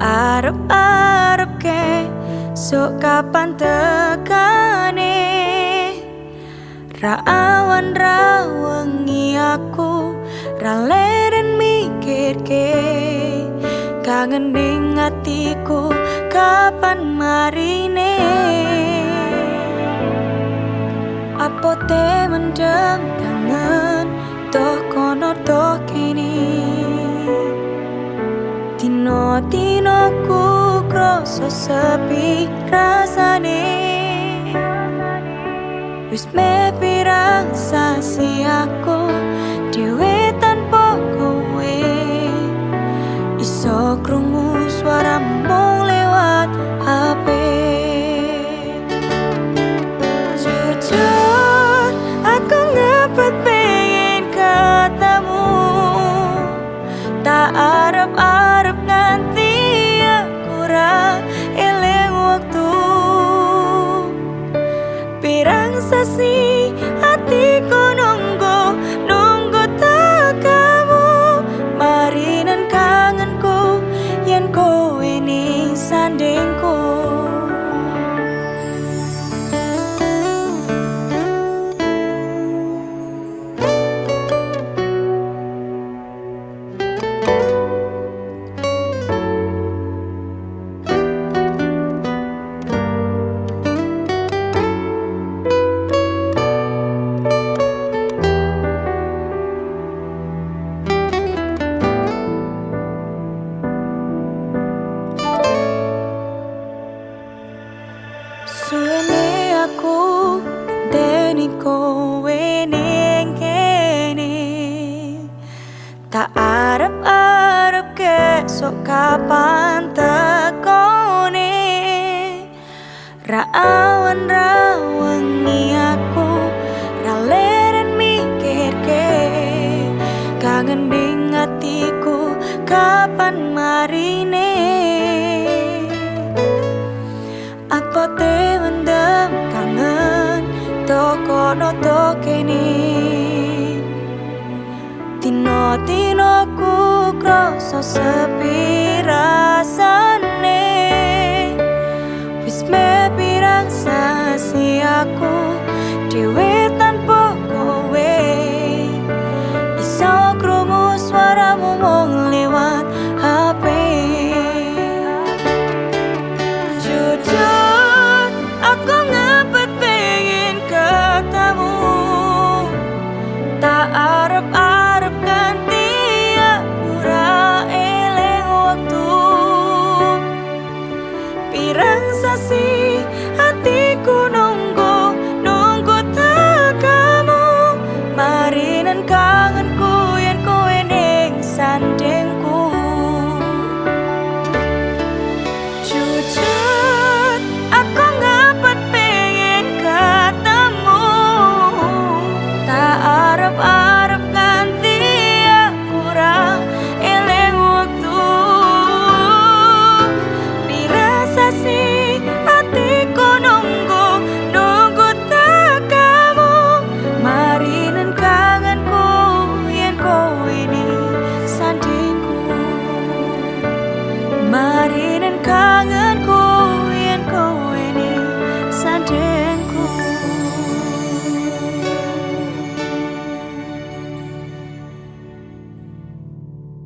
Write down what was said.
arep-arep ke Sok kapan tekane? Ra awan ra rawangi aku Ra leren mikir ke Kangen ning hatiku Kapan marine? Apa te mendem tangan Toh konor toh kini? Tino tino ku sepi rasane. Wis me pirang sasi aku Dewe tanpa kowe. Iso krungu suaramu lewat HP Jujur aku ngepet pengen ketemu. Tak arep-arep Pirang sasi Suwene aku Deni kowe ning kene. Tak arep-arep kesok kapan tekone. Ra awan ra wengi aku Ra leren mikir ke Kangen ning hatiku Kapan marine Apa te mendem kangen Toko no tokene Tino tino ku kroso sepi dengan kangenku